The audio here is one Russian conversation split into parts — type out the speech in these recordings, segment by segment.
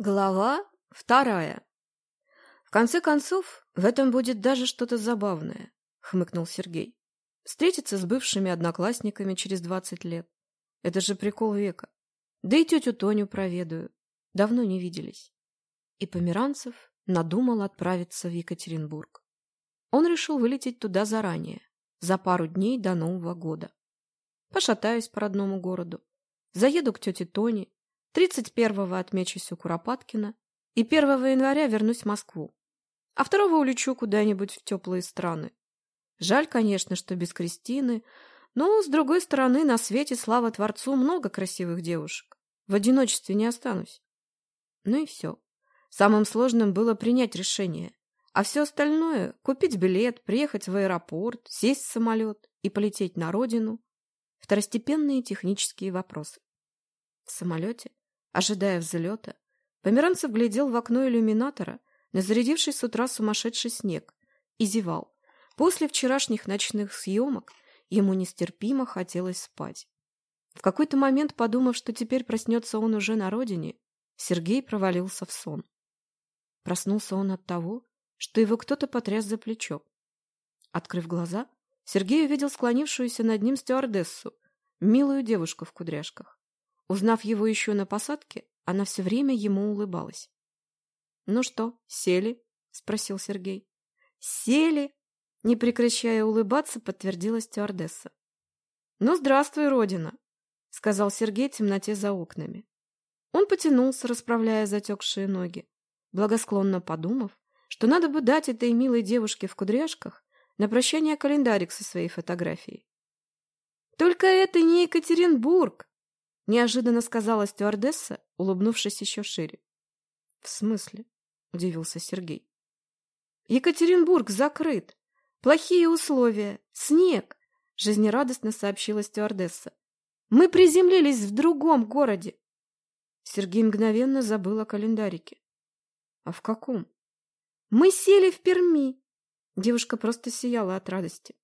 Глава вторая. В конце концов, в этом будет даже что-то забавное, хмыкнул Сергей. Встретиться с бывшими одноклассниками через двадцать лет. Это же прикол века. Да и тетю Тоню проведаю. Давно не виделись. И Померанцев надумал отправиться в Екатеринбург. Он решил вылететь туда заранее, за пару дней до Нового года. Пошатаюсь по родному городу, заеду к тете Тоне, 31-го отмечусь у Куропаткина и 1 января вернусь в Москву. А второго улечу куда-нибудь в теплые страны. Жаль, конечно, что без Кристины, но, с другой стороны, на свете, слава Творцу, много красивых девушек. В одиночестве не останусь. Ну и все. Самым сложным было принять решение. А все остальное – купить билет, приехать в аэропорт, сесть в самолет и полететь на родину – второстепенные технические вопросы. В самолете Ожидая взлета, Померанцев глядел в окно иллюминатора на зарядивший с утра сумасшедший снег и зевал. После вчерашних ночных съемок ему нестерпимо хотелось спать. В какой-то момент, подумав, что теперь проснется он уже на родине, Сергей провалился в сон. Проснулся он от того, что его кто-то потряс за плечо. Открыв глаза, Сергей увидел склонившуюся над ним стюардессу, милую девушку в кудряшках. Узнав его еще на посадке, она все время ему улыбалась. «Ну что, сели?» — спросил Сергей. «Сели!» — не прекращая улыбаться, подтвердила стюардесса. «Ну, здравствуй, Родина!» — сказал Сергей в темноте за окнами. Он потянулся, расправляя затекшие ноги, благосклонно подумав, что надо бы дать этой милой девушке в кудряшках на прощание календарик со своей фотографией. «Только это не Екатеринбург!» Неожиданно сказала стюардесса, улыбнувшись еще шире. — В смысле? — удивился Сергей. — Екатеринбург закрыт. Плохие условия. Снег, — жизнерадостно сообщила стюардесса. — Мы приземлились в другом городе. Сергей мгновенно забыл о календарике. — А в каком? — Мы сели в Перми. Девушка просто сияла от радости.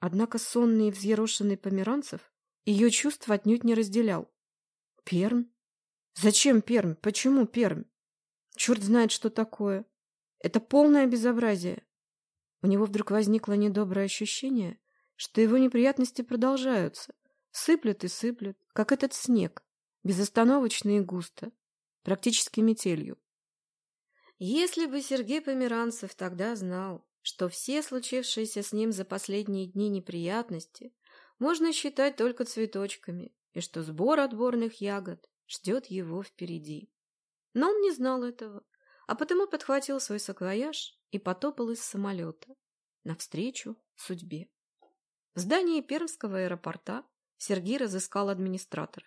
Однако сонный и взъерошенный Померанцев ее чувства отнюдь не разделял. Перм? Зачем Пермь? Почему Пермь? Черт знает, что такое. Это полное безобразие. У него вдруг возникло недоброе ощущение, что его неприятности продолжаются. Сыплют и сыплют, как этот снег, безостановочно и густо, практически метелью. Если бы Сергей Померанцев тогда знал, что все случившиеся с ним за последние дни неприятности можно считать только цветочками, и что сбор отборных ягод ждет его впереди. Но он не знал этого, а потому подхватил свой саквояж и потопал из самолета навстречу судьбе. В здании Пермского аэропорта Сергей разыскал администратора.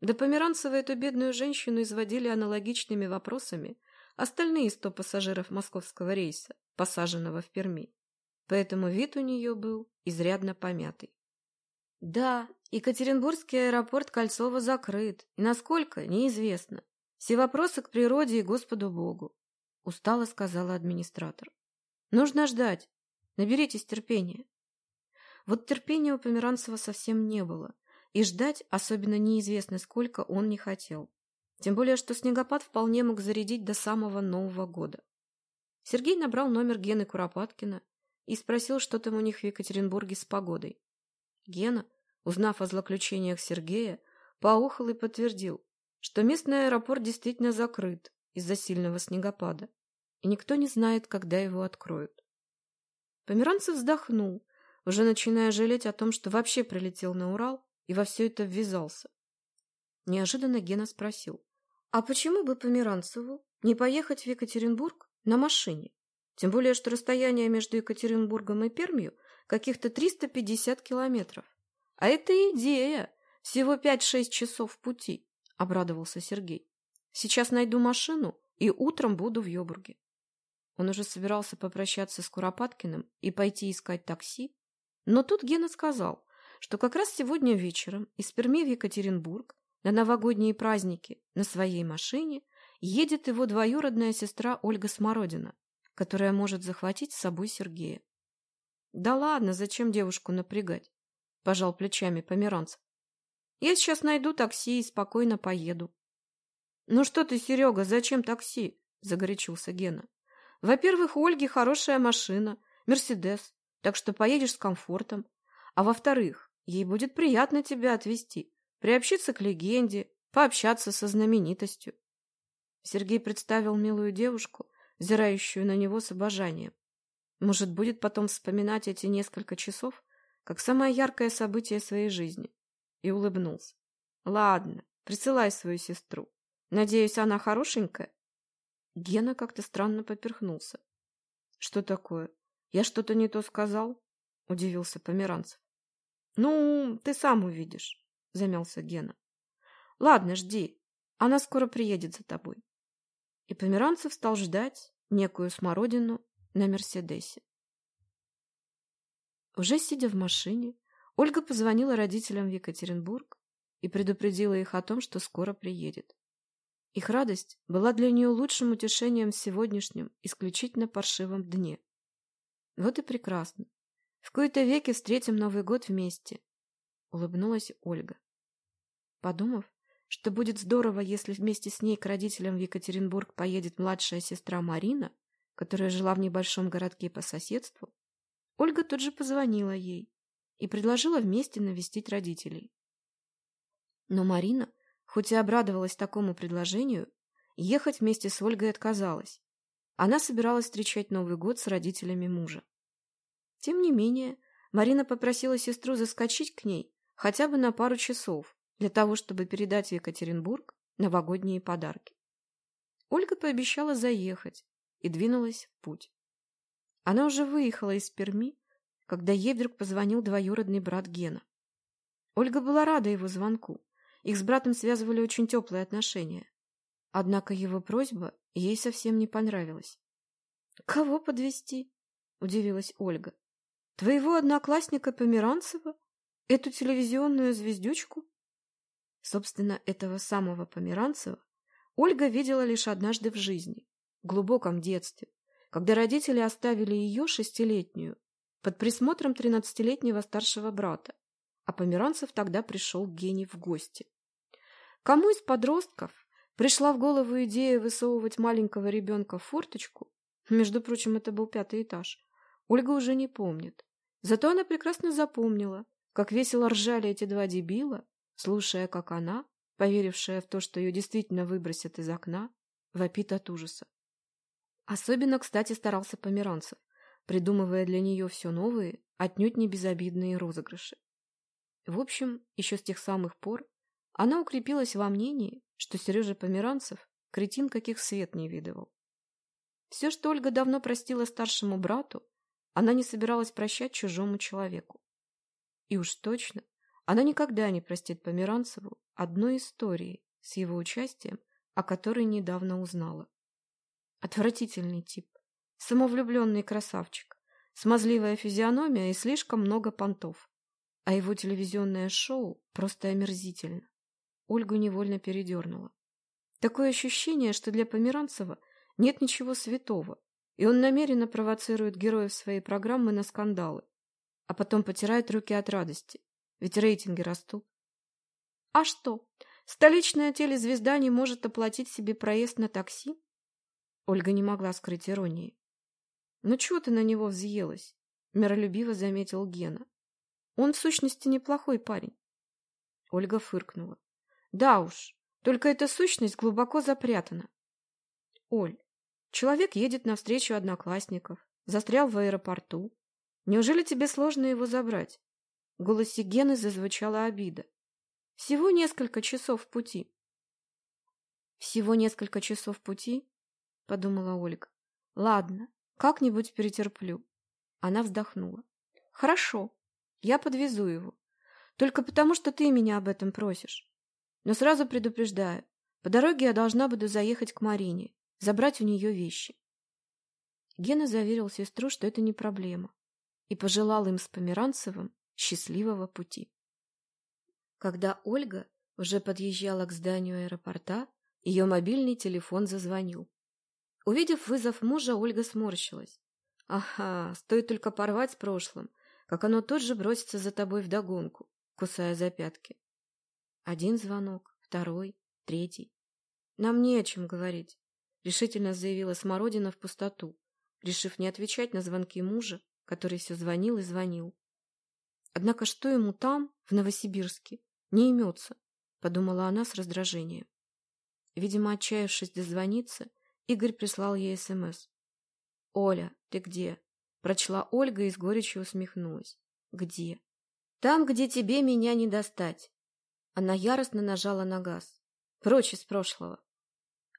До Померанцева эту бедную женщину изводили аналогичными вопросами остальные сто пассажиров московского рейса, посаженного в Перми. Поэтому вид у нее был изрядно помятый. Да, Екатеринбургский аэропорт Кольцово закрыт, и насколько – неизвестно. Все вопросы к природе и Господу Богу, – устало сказала администратор. Нужно ждать. Наберитесь терпения. Вот терпения у Померанцева совсем не было, и ждать, особенно неизвестно сколько, он не хотел. Тем более, что снегопад вполне мог зарядить до самого Нового года. Сергей набрал номер Гены Куропаткина и спросил, что там у них в Екатеринбурге с погодой. Гена, узнав о злоключениях Сергея, поухал и подтвердил, что местный аэропорт действительно закрыт из-за сильного снегопада, и никто не знает, когда его откроют. Померанцев вздохнул, уже начиная жалеть о том, что вообще прилетел на Урал и во все это ввязался. Неожиданно Гена спросил, а почему бы Померанцеву не поехать в Екатеринбург на машине? Тем более, что расстояние между Екатеринбургом и Пермью каких-то 350 километров. А это идея! Всего 5-6 часов пути, — обрадовался Сергей. Сейчас найду машину и утром буду в Йобурге. Он уже собирался попрощаться с Куропаткиным и пойти искать такси, но тут Гена сказал, что как раз сегодня вечером из Перми в Екатеринбург на новогодние праздники на своей машине едет его двоюродная сестра Ольга Смородина, которая может захватить с собой Сергея. Да ладно, зачем девушку напрягать? Пожал плечами Померанцев. Я сейчас найду такси и спокойно поеду. «Ну что ты, Серега, зачем такси?» – загорячился Гена. «Во-первых, у Ольги хорошая машина, Мерседес, так что поедешь с комфортом. А во-вторых, ей будет приятно тебя отвезти, приобщиться к легенде, пообщаться со знаменитостью». Сергей представил милую девушку, взирающую на него с обожанием. Может, будет потом вспоминать эти несколько часов, как самое яркое событие своей жизни. И улыбнулся. Ладно, присылай свою сестру. Надеюсь, она хорошенькая? Гена как-то странно поперхнулся. Что такое? Я что-то не то сказал? Удивился Померанцев. Ну, ты сам увидишь, замялся Гена. Ладно, жди. Она скоро приедет за тобой. И Померанцев стал ждать некую смородину на Мерседесе. Уже сидя в машине, Ольга позвонила родителям в Екатеринбург и предупредила их о том, что скоро приедет. Их радость была для нее лучшим утешением в сегодняшнем, исключительно паршивом дне. Вот и прекрасно. В кои-то веки встретим Новый год вместе, — улыбнулась Ольга. Подумав, что будет здорово, если вместе с ней к родителям в Екатеринбург поедет младшая сестра Марина, которая жила в небольшом городке по соседству, Ольга тут же позвонила ей и предложила вместе навестить родителей. Но Марина, хоть и обрадовалась такому предложению, ехать вместе с Ольгой отказалась. Она собиралась встречать Новый год с родителями мужа. Тем не менее, Марина попросила сестру заскочить к ней хотя бы на пару часов для того, чтобы передать в Екатеринбург новогодние подарки. Ольга пообещала заехать и двинулась в путь. Она уже выехала из Перми, когда ей вдруг позвонил двоюродный брат Гена. Ольга была рада его звонку. Их с братом связывали очень теплые отношения. Однако его просьба ей совсем не понравилась. «Кого подвести? удивилась Ольга. «Твоего одноклассника Померанцева? Эту телевизионную звездючку?» Собственно, этого самого Померанцева Ольга видела лишь однажды в жизни, глубоком детстве, когда родители оставили ее, шестилетнюю, под присмотром тринадцатилетнего старшего брата, а Померанцев тогда пришел к Гене в гости. Кому из подростков пришла в голову идея высовывать маленького ребенка в форточку, между прочим, это был пятый этаж, Ольга уже не помнит. Зато она прекрасно запомнила, как весело ржали эти два дебила, слушая, как она, поверившая в то, что ее действительно выбросят из окна, вопит от ужаса. Особенно, кстати, старался Померанцев, придумывая для нее все новые, отнюдь не безобидные розыгрыши. В общем, еще с тех самых пор она укрепилась во мнении, что Сережа Померанцев – кретин, каких свет не видывал. Все, что Ольга давно простила старшему брату, она не собиралась прощать чужому человеку. И уж точно, она никогда не простит Померанцеву одной истории с его участием, о которой недавно узнала. Отвратительный тип. Самовлюбленный красавчик. Смазливая физиономия и слишком много понтов. А его телевизионное шоу просто омерзительно. Ольгу невольно передернуло. Такое ощущение, что для Померанцева нет ничего святого, и он намеренно провоцирует героев своей программы на скандалы, а потом потирает руки от радости, ведь рейтинги растут. А что, столичная телезвезда не может оплатить себе проезд на такси? Ольга не могла скрыть иронии. «Ну чего ты на него взъелась?» — миролюбиво заметил Гена. «Он, в сущности, неплохой парень». Ольга фыркнула. «Да уж, только эта сущность глубоко запрятана». «Оль, человек едет навстречу одноклассников, застрял в аэропорту. Неужели тебе сложно его забрать?» В голосе Гены зазвучала обида. «Всего несколько часов пути». «Всего несколько часов пути?» Подумала Ольга. Ладно, как-нибудь перетерплю. Она вздохнула. Хорошо, я подвезу его. Только потому, что ты меня об этом просишь. Но сразу предупреждаю, по дороге я должна буду заехать к Марине, забрать у нее вещи. Гена заверил сестру, что это не проблема, и пожелал им с Померанцевым счастливого пути. Когда Ольга уже подъезжала к зданию аэропорта, ее мобильный телефон зазвонил. Увидев вызов мужа, Ольга сморщилась. Ага, стоит только порвать с прошлым, как оно тут же бросится за тобой вдогонку, кусая за пятки. Один звонок, второй, третий. Нам не о чем говорить, решительно заявила Смородина в пустоту, решив не отвечать на звонки мужа, который все звонил и звонил. Однако что ему там, в Новосибирске, не имется, подумала она с раздражением. Видимо, отчаявшись дозвониться, Игорь прислал ей СМС. «Оля, ты где?» Прочла Ольга и с горечью усмехнулась. «Где?» «Там, где тебе меня не достать». Она яростно нажала на газ. Прочь из прошлого.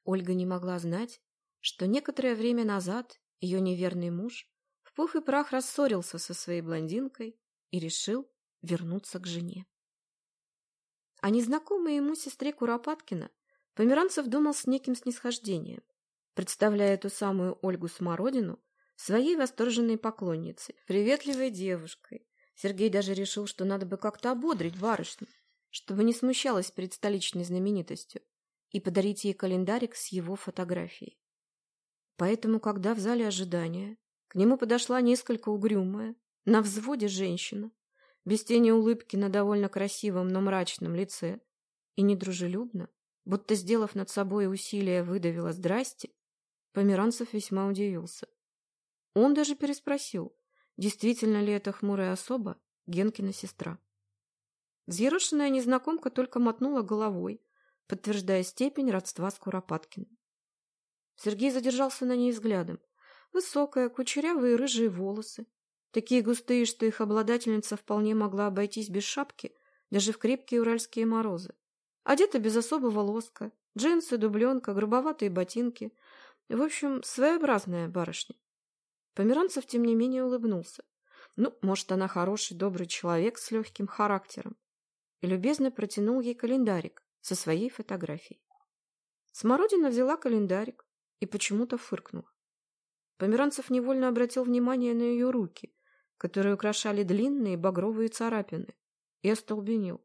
Ольга не могла знать, что некоторое время назад ее неверный муж в пух и прах рассорился со своей блондинкой и решил вернуться к жене. А незнакомой ему сестре Куропаткина Померанцев думал с неким снисхождением, представляя эту самую Ольгу Смородину своей восторженной поклонницей, приветливой девушкой. Сергей даже решил, что надо бы как-то ободрить барышню, чтобы не смущалась перед столичной знаменитостью, и подарить ей календарик с его фотографией. Поэтому, когда в зале ожидания к нему подошла несколько угрюмая, на взводе женщина, без тени улыбки на довольно красивом, но мрачном лице, и недружелюбно, будто сделав над собой усилие, выдавила «здрасте», Померанцев весьма удивился. Он даже переспросил, действительно ли это хмурая особа Генкина сестра. Взъерошенная незнакомка только мотнула головой, подтверждая степень родства с Куропаткиным. Сергей задержался на ней взглядом. Высокая, кучерявые рыжие волосы, такие густые, что их обладательница вполне могла обойтись без шапки, даже в крепкие уральские морозы. Одета без особого лоска, джинсы, дубленка, грубоватые ботинки. В общем, своеобразная барышня. Померанцев, тем не менее, улыбнулся. Ну, может, она хороший, добрый человек с легким характером. И любезно протянул ей календарик со своей фотографией. Смородина взяла календарик и почему-то фыркнула. Померанцев невольно обратил внимание на ее руки, которые украшали длинные багровые царапины, и остолбенел.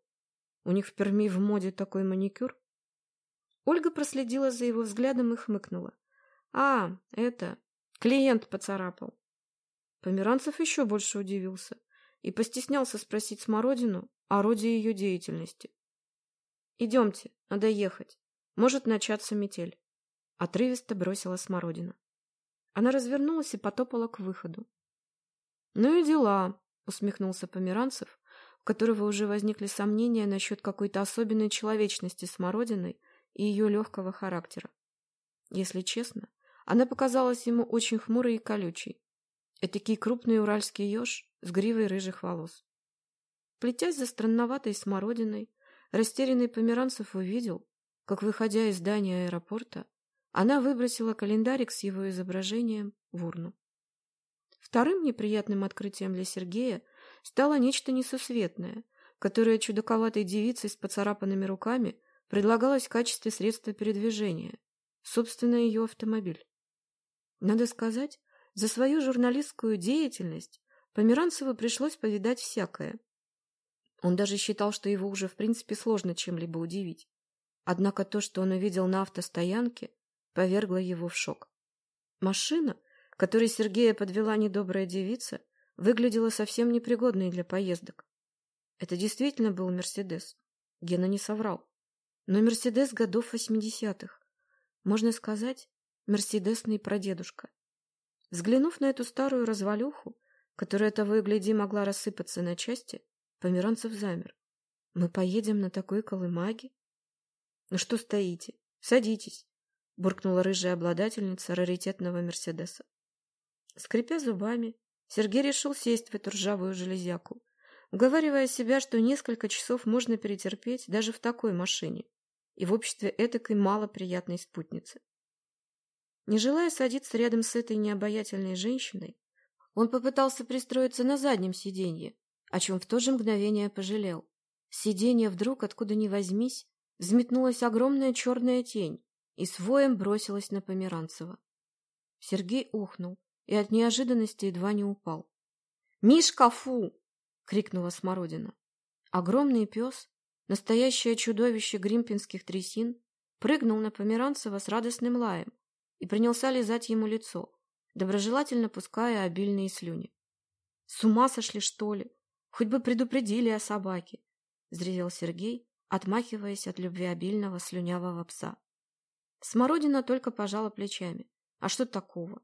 У них в Перми в моде такой маникюр. Ольга проследила за его взглядом и хмыкнула. «А, это... Клиент поцарапал». Померанцев еще больше удивился и постеснялся спросить Смородину о роде ее деятельности. «Идемте, надо ехать. Может начаться метель». Отрывисто бросила Смородина. Она развернулась и потопала к выходу. «Ну и дела», — усмехнулся Померанцев, у которого уже возникли сомнения насчет какой-то особенной человечности Смородиной и ее легкого характера. Если честно, она показалась ему очень хмурой и колючей. Этакий крупный уральский еж с гривой рыжих волос. Плетясь за странноватой Смородиной, растерянный Померанцев увидел, как, выходя из здания аэропорта, она выбросила календарик с его изображением в урну. Вторым неприятным открытием для Сергея стало нечто несусветное, которое чудаковатой девице с поцарапанными руками предлагалось в качестве средства передвижения, собственно, ее автомобиль. Надо сказать, за свою журналистскую деятельность Померанцеву пришлось повидать всякое. Он даже считал, что его уже в принципе сложно чем-либо удивить. Однако то, что он увидел на автостоянке, повергло его в шок. Машина, которой Сергея подвела недобрая девица, выглядела совсем непригодной для поездок. Это действительно был «Мерседес». Гена не соврал. Но «Мерседес» годов восьмидесятых. Можно сказать, «Мерседесный прадедушка». Взглянув на эту старую развалюху, которая того и гляди могла рассыпаться на части, Померанцев замер. «Мы поедем на такой колымаге?» «Ну что стоите? Садитесь!» — буркнула рыжая обладательница раритетного Мерседеса. Скрипя зубами, Сергей решил сесть в эту ржавую железяку, уговаривая себя, что несколько часов можно перетерпеть даже в такой машине и в обществе этакой малоприятной спутницы. Не желая садиться рядом с этой необаятельной женщиной, он попытался пристроиться на заднем сиденье, о чем в то же мгновение пожалел. Сиденье вдруг, откуда ни возьмись, взметнулась огромная черная тень, и с воем бросилась на Померанцева. Сергей ухнул и от неожиданности едва не упал. «Мишка, фу!» — крикнула Смородина. Огромный пес, настоящее чудовище гримпинских трясин, прыгнул на Померанцева с радостным лаем и принялся лизать ему лицо, доброжелательно пуская обильные слюни. «С ума сошли, что ли? Хоть бы предупредили о собаке!» — взревел Сергей, отмахиваясь от любвеобильного слюнявого пса. Смородина только пожала плечами. А что такого?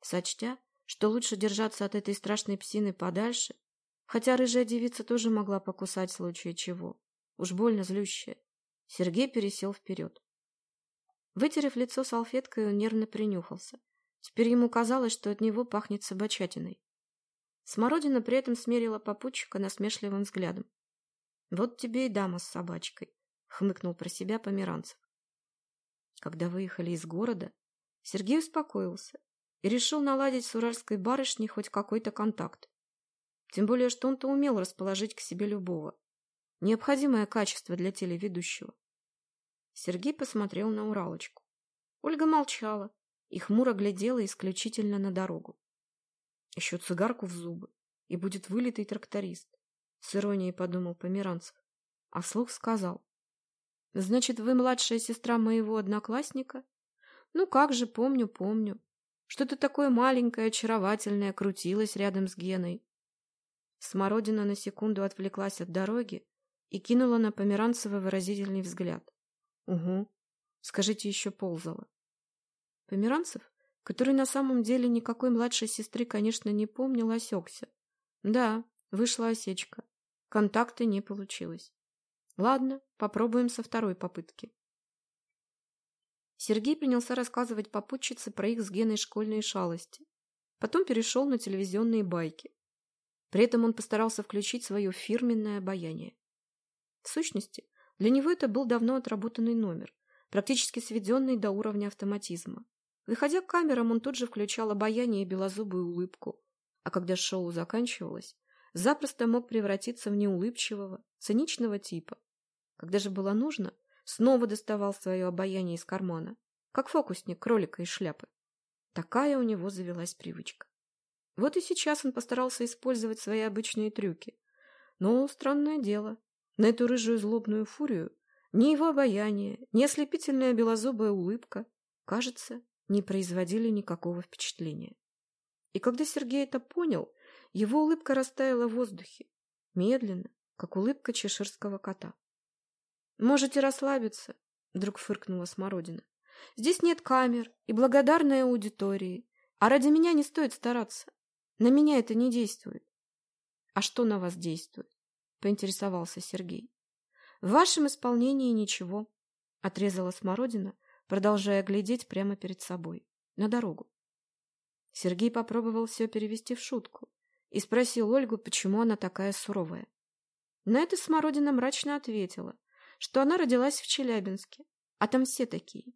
Сочтя, что лучше держаться от этой страшной псины подальше, хотя рыжая девица тоже могла покусать в случае чего, уж больно злющая, Сергей пересел вперед. Вытерев лицо салфеткой, он нервно принюхался. Теперь ему казалось, что от него пахнет собачатиной. Смородина при этом смерила попутчика насмешливым взглядом. «Вот тебе и дама с собачкой», — хмыкнул про себя Померанцев. Когда выехали из города, Сергей успокоился и решил наладить с уральской барышней хоть какой-то контакт. Тем более, что он-то умел расположить к себе любого. Необходимое качество для телеведущего. Сергей посмотрел на Уралочку. Ольга молчала и хмуро глядела исключительно на дорогу. Еще цигарку в зубы, и будет вылитый тракторист. С иронией подумал Померанцев. А вслух сказал. Значит, вы младшая сестра моего одноклассника? Ну как же, помню, помню. Что-то такое маленькое, очаровательное крутилось рядом с Геной. Смородина на секунду отвлеклась от дороги и кинула на Померанцева выразительный взгляд. Угу. Скажите, еще ползала. Померанцев который на самом деле никакой младшей сестры, конечно, не помнил, осекся. Да, вышла осечка. Контакта не получилось. Ладно, попробуем со второй попытки. Сергей принялся рассказывать попутчице про их с Геной школьные шалости. Потом перешел на телевизионные байки. При этом он постарался включить свое фирменное обаяние. В сущности, для него это был давно отработанный номер, практически сведенный до уровня автоматизма. Выходя к камерам, он тут же включал обаяние и белозубую улыбку. А когда шоу заканчивалось, запросто мог превратиться в неулыбчивого, циничного типа. Когда же было нужно, снова доставал свое обаяние из кармана, как фокусник кролика из шляпы. Такая у него завелась привычка. Вот и сейчас он постарался использовать свои обычные трюки. Но, странное дело, на эту рыжую злобную фурию ни его обаяние, ни ослепительная белозубая улыбка, кажется, не производили никакого впечатления. И когда Сергей это понял, его улыбка растаяла в воздухе, медленно, как улыбка чеширского кота. «Можете расслабиться», — вдруг фыркнула Смородина. «Здесь нет камер и благодарной аудитории, а ради меня не стоит стараться. На меня это не действует». «А что на вас действует?» — поинтересовался Сергей. «В вашем исполнении ничего», — отрезала Смородина, продолжая глядеть прямо перед собой, на дорогу. Сергей попробовал все перевести в шутку и спросил Ольгу, почему она такая суровая. На это Смородина мрачно ответила, что она родилась в Челябинске, а там все такие.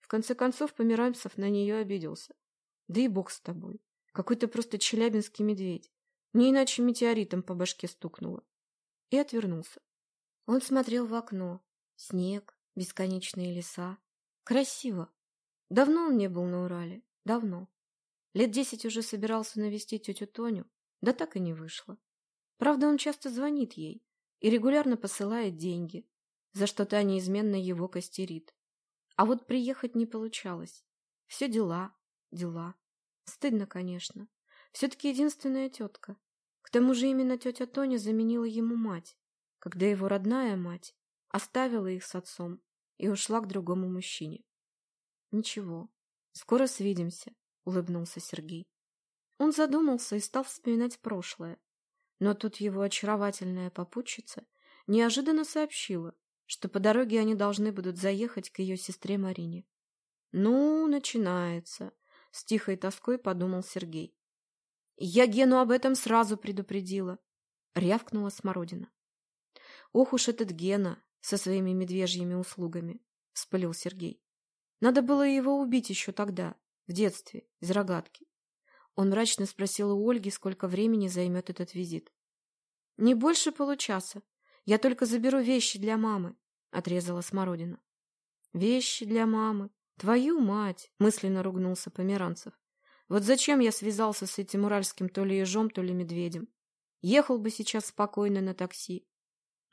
В конце концов, Померанцев на нее обиделся. Да и бог с тобой. Какой то просто челябинский медведь. Не иначе метеоритом по башке стукнуло. И отвернулся. Он смотрел в окно. Снег, бесконечные леса, Красиво. Давно он не был на Урале. Давно. Лет десять уже собирался навестить тетю Тоню, да так и не вышло. Правда, он часто звонит ей и регулярно посылает деньги, за что та неизменно его костерит. А вот приехать не получалось. Все дела, дела. Стыдно, конечно. Все-таки единственная тетка. Тому же именно тетя Тоня заменила ему мать, когда его родная мать оставила их с отцом и ушла к другому мужчине. «Ничего, скоро свидимся», — улыбнулся Сергей. Он задумался и стал вспоминать прошлое. Но тут его очаровательная попутчица неожиданно сообщила, что по дороге они должны будут заехать к ее сестре Марине. «Ну, начинается», — с тихой тоской подумал Сергей. «Я Гену об этом сразу предупредила», — рявкнула Смородина. «Ох уж этот Гена, со своими медвежьими услугами, — вспылил Сергей. Надо было его убить еще тогда, в детстве, из рогатки. Он мрачно спросил у Ольги, сколько времени займет этот визит. — Не больше получаса. Я только заберу вещи для мамы, — отрезала Смородина. — Вещи для мамы. Твою мать! — мысленно ругнулся Померанцев. Вот зачем я связался с этим уральским то ли ежом, то ли медведем? Ехал бы сейчас спокойно на такси.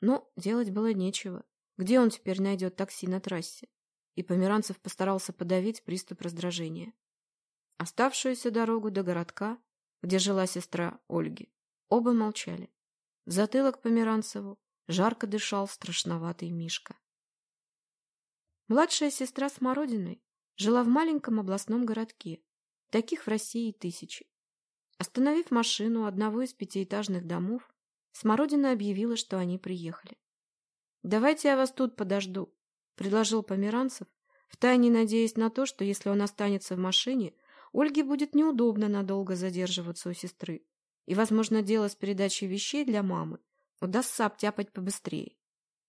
Но делать было нечего. Где он теперь найдет такси на трассе? И Померанцев постарался подавить приступ раздражения. Оставшуюся дорогу до городка, где жила сестра Ольги, оба молчали. В затылок Померанцеву жарко дышал страшноватый Мишка. Младшая сестра Смородиной жила в маленьком областном городке. Таких в России тысячи. Остановив машину одного из пятиэтажных домов, Смородина объявила, что они приехали. «Давайте я вас тут подожду», — предложил Померанцев, втайне надеясь на то, что если он останется в машине, Ольге будет неудобно надолго задерживаться у сестры, и, возможно, дело с передачей вещей для мамы удастся обтяпать побыстрее.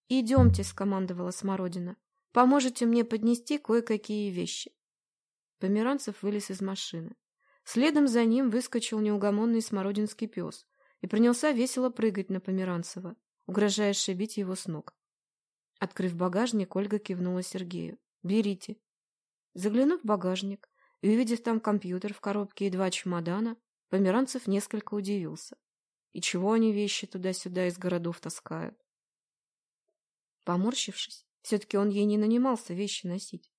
«Идемте», — скомандовала Смородина, — «поможете мне поднести кое-какие вещи». Померанцев вылез из машины. Следом за ним выскочил неугомонный смородинский пес и принялся весело прыгать на Померанцева, угрожая шибить его с ног. Открыв багажник, Ольга кивнула Сергею. «Берите». Заглянув в багажник и увидев там компьютер в коробке и два чемодана, Померанцев несколько удивился. И чего они вещи туда-сюда из городов таскают? Поморщившись, все-таки он ей не нанимался вещи носить.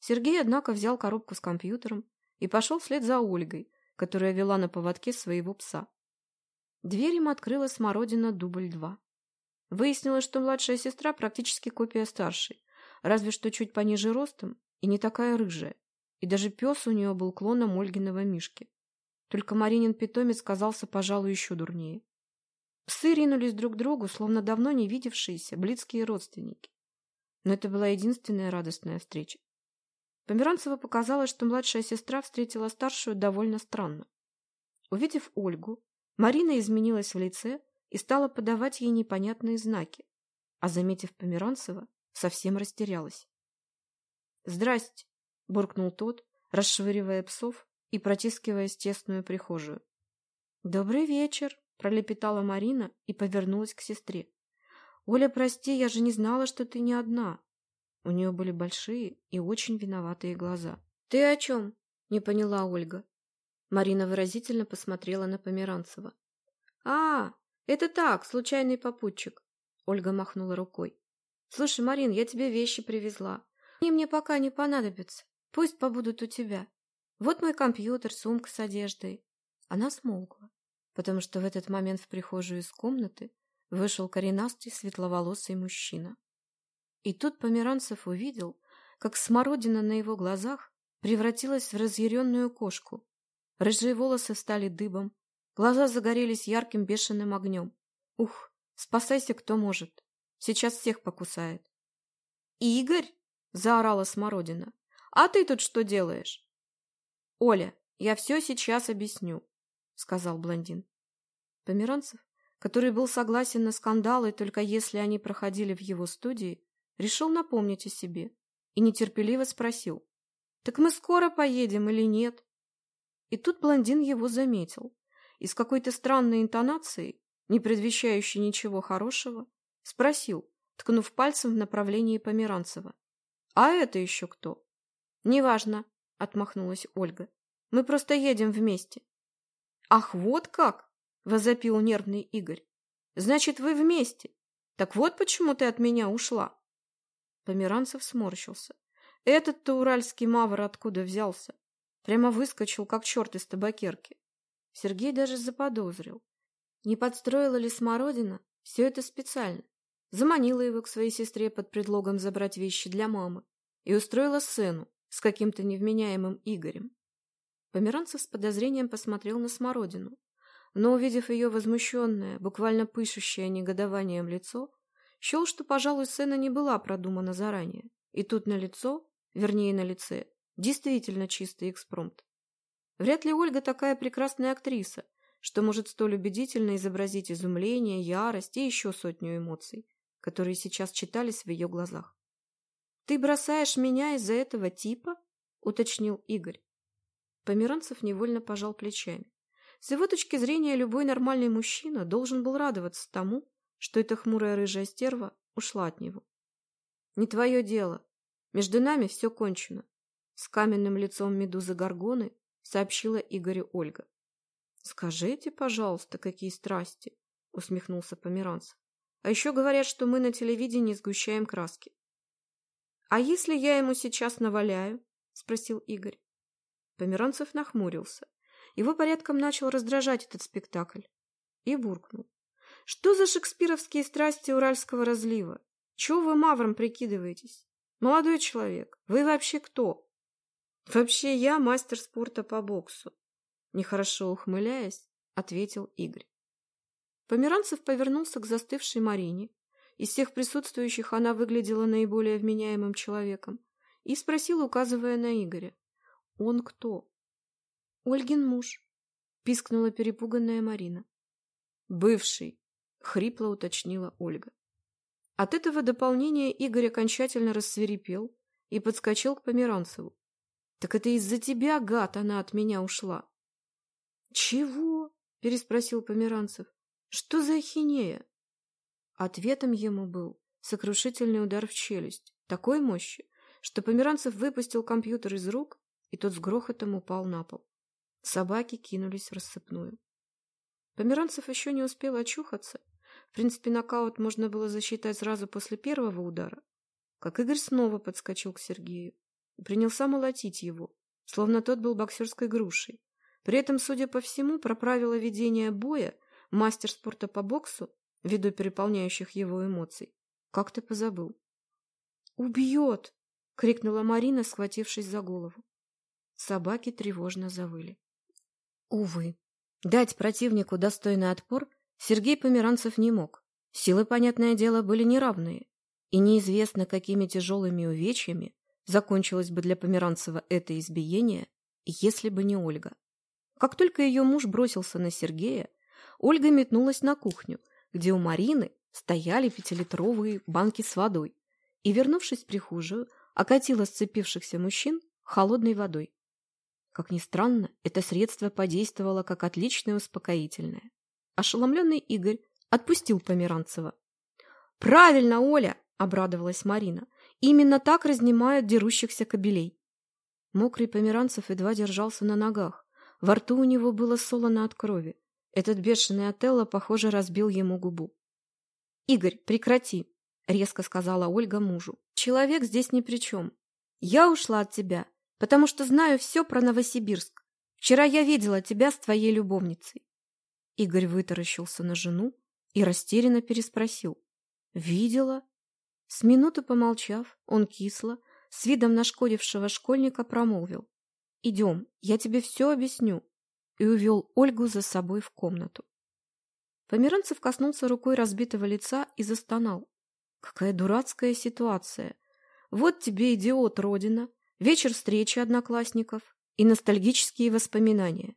Сергей, однако, взял коробку с компьютером и пошел вслед за Ольгой, которая вела на поводке своего пса. Дверь им открыла смородина дубль два. Выяснилось, что младшая сестра практически копия старшей, разве что чуть пониже ростом и не такая рыжая. И даже пес у нее был клоном Ольгиного Мишки. Только Маринин питомец казался, пожалуй, еще дурнее. Псы ринулись друг к другу, словно давно не видевшиеся близкие родственники. Но это была единственная радостная встреча. Померанцеву показалось, что младшая сестра встретила старшую довольно странно. Увидев Ольгу, Марина изменилась в лице и стала подавать ей непонятные знаки, а, заметив Померанцева, совсем растерялась. «Здрасте!» – буркнул тот, расшвыривая псов и протискиваясь тесную прихожую. «Добрый вечер!» – пролепетала Марина и повернулась к сестре. «Оля, прости, я же не знала, что ты не одна. У нее были большие и очень виноватые глаза. «Ты о чем?» — не поняла Ольга. Марина выразительно посмотрела на Померанцева. «А, это так, случайный попутчик», — Ольга махнула рукой. «Слушай, Марин, я тебе вещи привезла. Они мне пока не понадобятся. Пусть побудут у тебя. Вот мой компьютер, сумка с одеждой». Она смолкла, потому что в этот момент в прихожую из комнаты вышел коренастый светловолосый мужчина. И тут Померанцев увидел, как смородина на его глазах превратилась в разъяренную кошку. Рыжие волосы стали дыбом, глаза загорелись ярким бешеным огнем. Ух, спасайся кто может, сейчас всех покусает. «Игорь!» — заорала смородина. «А ты тут что делаешь?» «Оля, я все сейчас объясню», — сказал блондин. Померанцев, который был согласен на скандалы только если они проходили в его студии, решил напомнить о себе и нетерпеливо спросил, «Так мы скоро поедем или нет?» И тут блондин его заметил и с какой-то странной интонацией, не предвещающей ничего хорошего, спросил, ткнув пальцем в направлении Померанцева. «А это еще кто?» «Неважно», — отмахнулась Ольга. «Мы просто едем вместе». «Ах, вот как!» — возопил нервный Игорь. «Значит, вы вместе. Так вот почему ты от меня ушла». Померанцев сморщился. Этот-то уральский мавр откуда взялся? Прямо выскочил, как черт из табакерки. Сергей даже заподозрил. Не подстроила ли Смородина все это специально? Заманила его к своей сестре под предлогом забрать вещи для мамы и устроила сцену с каким-то невменяемым Игорем. Померанцев с подозрением посмотрел на Смородину, но, увидев ее возмущенное, буквально пышущее негодованием лицо, Счел, что, пожалуй, сцена не была продумана заранее. И тут на лицо, вернее на лице, действительно чистый экспромт. Вряд ли Ольга такая прекрасная актриса, что может столь убедительно изобразить изумление, ярость и еще сотню эмоций, которые сейчас читались в ее глазах. «Ты бросаешь меня из-за этого типа?» — уточнил Игорь. Померанцев невольно пожал плечами. С его точки зрения, любой нормальный мужчина должен был радоваться тому, что эта хмурая рыжая стерва ушла от него. «Не твое дело. Между нами все кончено», — с каменным лицом медузы Горгоны сообщила Игорю Ольга. «Скажите, пожалуйста, какие страсти?» — усмехнулся Померанцев. «А еще говорят, что мы на телевидении сгущаем краски». «А если я ему сейчас наваляю?» — спросил Игорь. Померанцев нахмурился. Его порядком начал раздражать этот спектакль. И буркнул. Что за шекспировские страсти Уральского разлива? Чего вы мавром прикидываетесь? Молодой человек, вы вообще кто? Вообще я мастер спорта по боксу. Нехорошо ухмыляясь, ответил Игорь. Померанцев повернулся к застывшей Марине. Из всех присутствующих она выглядела наиболее вменяемым человеком и спросил, указывая на Игоря. «Он кто?» «Ольгин муж», — пискнула перепуганная Марина. «Бывший», — хрипло уточнила Ольга. От этого дополнения Игорь окончательно рассверепел и подскочил к Померанцеву. «Так это из-за тебя, гад, она от меня ушла!» «Чего?» — переспросил Померанцев. «Что за ахинея?» Ответом ему был сокрушительный удар в челюсть, такой мощи, что Померанцев выпустил компьютер из рук, и тот с грохотом упал на пол. Собаки кинулись в рассыпную. Померанцев еще не успел очухаться. В принципе, нокаут можно было засчитать сразу после первого удара. Как Игорь снова подскочил к Сергею принялся молотить его, словно тот был боксерской грушей. При этом, судя по всему, про правила ведения боя мастер спорта по боксу, ввиду переполняющих его эмоций, как-то позабыл. «Убьет!» — крикнула Марина, схватившись за голову. Собаки тревожно завыли. Увы, дать противнику достойный отпор Сергей Померанцев не мог. Силы, понятное дело, были неравные, и неизвестно, какими тяжелыми увечьями закончилось бы для Померанцева это избиение, если бы не Ольга. Как только ее муж бросился на Сергея, Ольга метнулась на кухню, где у Марины стояли пятилитровые банки с водой, и, вернувшись в прихожую, окатила сцепившихся мужчин холодной водой. Как ни странно, это средство подействовало как отличное успокоительное. Ошеломленный Игорь отпустил Померанцева. «Правильно, Оля!» — обрадовалась Марина. «Именно так разнимают дерущихся кобелей». Мокрый Померанцев едва держался на ногах. Во рту у него было солоно от крови. Этот бешеный Отелло, похоже, разбил ему губу. «Игорь, прекрати!» — резко сказала Ольга мужу. «Человек здесь ни при чем. Я ушла от тебя, потому что знаю все про Новосибирск. Вчера я видела тебя с твоей любовницей. Игорь вытаращился на жену и растерянно переспросил. Видела? С минуты помолчав, он кисло, с видом нашкодившего школьника промолвил. Идем, я тебе все объясню. И увел Ольгу за собой в комнату. Померанцев коснулся рукой разбитого лица и застонал. Какая дурацкая ситуация. Вот тебе, идиот, родина, вечер встречи одноклассников и ностальгические воспоминания.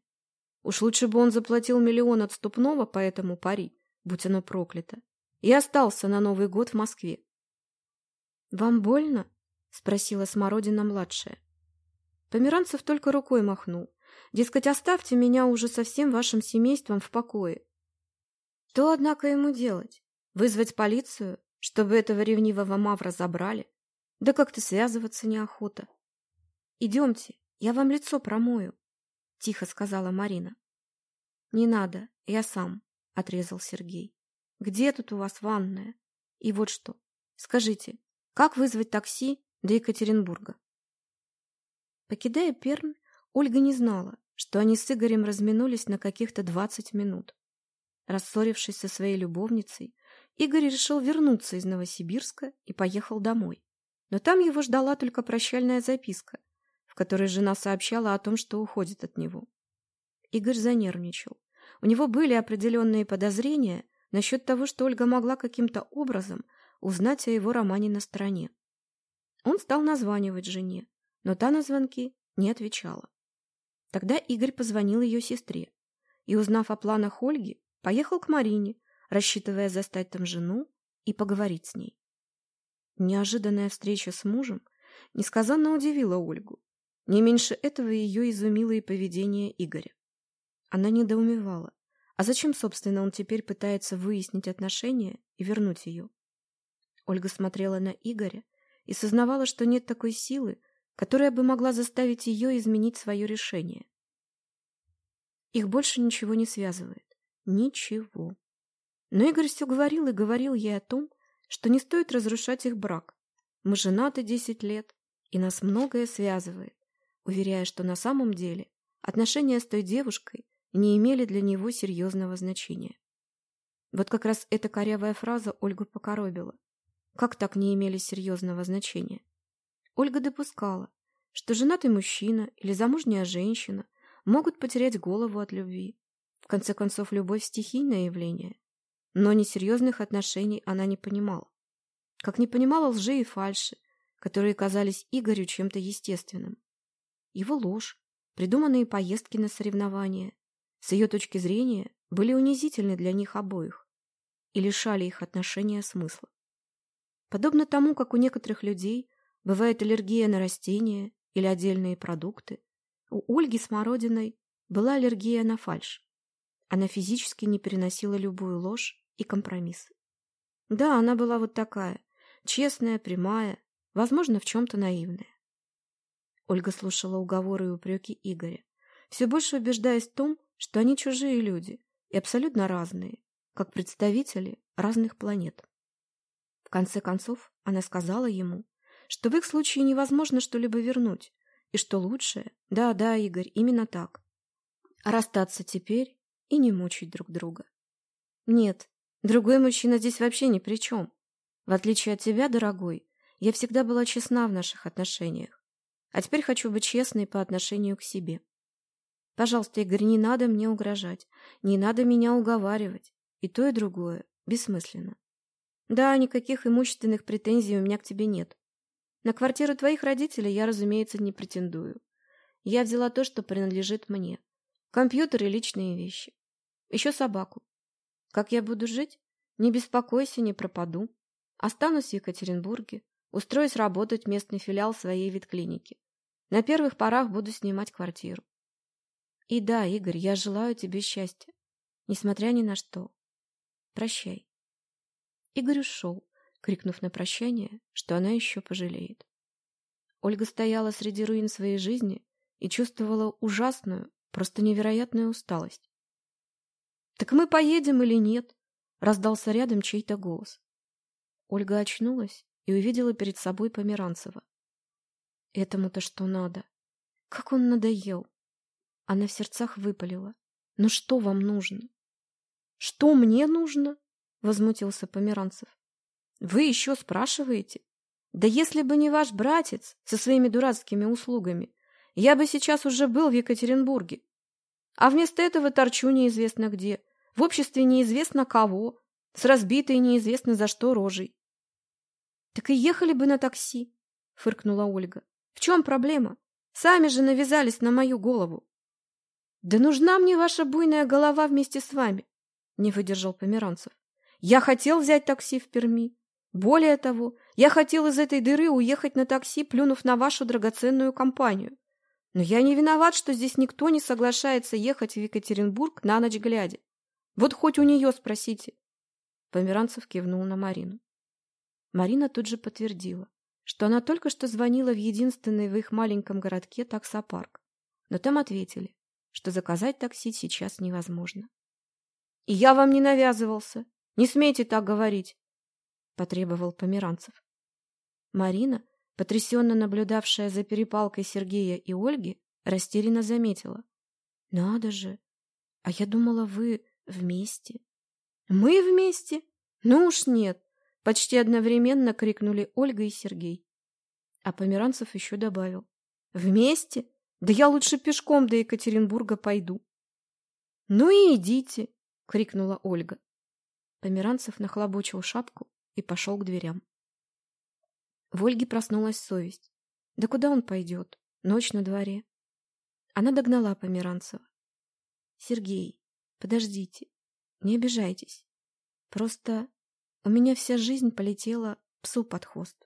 Уж лучше бы он заплатил миллион отступного по этому пари, будь оно проклято, и остался на Новый год в Москве. «Вам больно?» — спросила Смородина-младшая. Померанцев только рукой махнул. Дескать, оставьте меня уже со всем вашим семейством в покое. То, однако, ему делать? Вызвать полицию, чтобы этого ревнивого мавра забрали? Да как-то связываться неохота. «Идемте, я вам лицо промою», — тихо сказала Марина. «Не надо, я сам», — отрезал Сергей. «Где тут у вас ванная? И вот что, скажите, как вызвать такси до Екатеринбурга?» Покидая Пермь, Ольга не знала, что они с Игорем разминулись на каких-то двадцать минут. Рассорившись со своей любовницей, Игорь решил вернуться из Новосибирска и поехал домой. Но там его ждала только прощальная записка, в которой жена сообщала о том, что уходит от него. Игорь занервничал. У него были определенные подозрения насчет того, что Ольга могла каким-то образом узнать о его романе на стороне. Он стал названивать жене, но та на звонки не отвечала. Тогда Игорь позвонил ее сестре и, узнав о планах Ольги, поехал к Марине, рассчитывая застать там жену и поговорить с ней. Неожиданная встреча с мужем несказанно удивила Ольгу. Не меньше этого ее изумило и поведение Игоря. Она недоумевала. А зачем, собственно, он теперь пытается выяснить отношения и вернуть ее? Ольга смотрела на Игоря и сознавала, что нет такой силы, которая бы могла заставить ее изменить свое решение. Их больше ничего не связывает. Ничего. Но Игорь все говорил и говорил ей о том, что не стоит разрушать их брак. Мы женаты десять лет, и нас многое связывает уверяя, что на самом деле отношения с той девушкой не имели для него серьезного значения. Вот как раз эта корявая фраза Ольгу покоробила. Как так не имели серьезного значения? Ольга допускала, что женатый мужчина или замужняя женщина могут потерять голову от любви. В конце концов, любовь – стихийное явление. Но несерьезных отношений она не понимала. Как не понимала лжи и фальши, которые казались Игорю чем-то естественным. Его ложь, придуманные поездки на соревнования, с ее точки зрения, были унизительны для них обоих и лишали их отношения смысла. Подобно тому, как у некоторых людей бывает аллергия на растения или отдельные продукты, у Ольги Смородиной была аллергия на фальшь. Она физически не переносила любую ложь и компромиссы. Да, она была вот такая, честная, прямая, возможно, в чем-то наивная. Ольга слушала уговоры и упреки Игоря, все больше убеждаясь в том, что они чужие люди и абсолютно разные, как представители разных планет. В конце концов, она сказала ему, что в их случае невозможно что-либо вернуть, и что лучше, да-да, Игорь, именно так, расстаться теперь и не мучить друг друга. Нет, другой мужчина здесь вообще ни при чем. В отличие от тебя, дорогой, я всегда была честна в наших отношениях, а теперь хочу быть честной по отношению к себе. Пожалуйста, Игорь, не надо мне угрожать, не надо меня уговаривать. И то, и другое бессмысленно. Да, никаких имущественных претензий у меня к тебе нет. На квартиру твоих родителей я, разумеется, не претендую. Я взяла то, что принадлежит мне. Компьютер и личные вещи. Еще собаку. Как я буду жить? Не беспокойся, не пропаду. Останусь в Екатеринбурге. Устроюсь работать в местный филиал своей ветклиники. На первых порах буду снимать квартиру. И да, Игорь, я желаю тебе счастья, несмотря ни на что. Прощай. Игорь ушел, крикнув на прощание, что она еще пожалеет. Ольга стояла среди руин своей жизни и чувствовала ужасную, просто невероятную усталость. «Так мы поедем или нет?» — раздался рядом чей-то голос. Ольга очнулась и увидела перед собой Померанцева. Этому-то что надо? Как он надоел! Она в сердцах выпалила. «Ну что вам нужно?» «Что мне нужно?» — возмутился Померанцев. «Вы еще спрашиваете? Да если бы не ваш братец со своими дурацкими услугами, я бы сейчас уже был в Екатеринбурге. А вместо этого торчу неизвестно где, в обществе неизвестно кого, с разбитой неизвестно за что рожей». «Так и ехали бы на такси», — фыркнула Ольга. «В чем проблема? Сами же навязались на мою голову». «Да нужна мне ваша буйная голова вместе с вами», — не выдержал Померанцев. «Я хотел взять такси в Перми. Более того, я хотел из этой дыры уехать на такси, плюнув на вашу драгоценную компанию. Но я не виноват, что здесь никто не соглашается ехать в Екатеринбург на ночь глядя. Вот хоть у нее спросите». Померанцев кивнул на Марину. Марина тут же подтвердила, что она только что звонила в единственный в их маленьком городке таксопарк. Но там ответили, что заказать такси сейчас невозможно. — И я вам не навязывался. Не смейте так говорить, — потребовал Померанцев. Марина, потрясенно наблюдавшая за перепалкой Сергея и Ольги, растерянно заметила. — Надо же! А я думала, вы вместе. — Мы вместе? Ну уж нет! — почти одновременно крикнули Ольга и Сергей. А Померанцев еще добавил. — Вместе? Да я лучше пешком до Екатеринбурга пойду. — Ну и идите, — крикнула Ольга. Померанцев нахлобучил шапку и пошел к дверям. В Ольге проснулась совесть. Да куда он пойдет? Ночь на дворе. Она догнала Померанцева. — Сергей, подождите, не обижайтесь. Просто у меня вся жизнь полетела псу под хвост.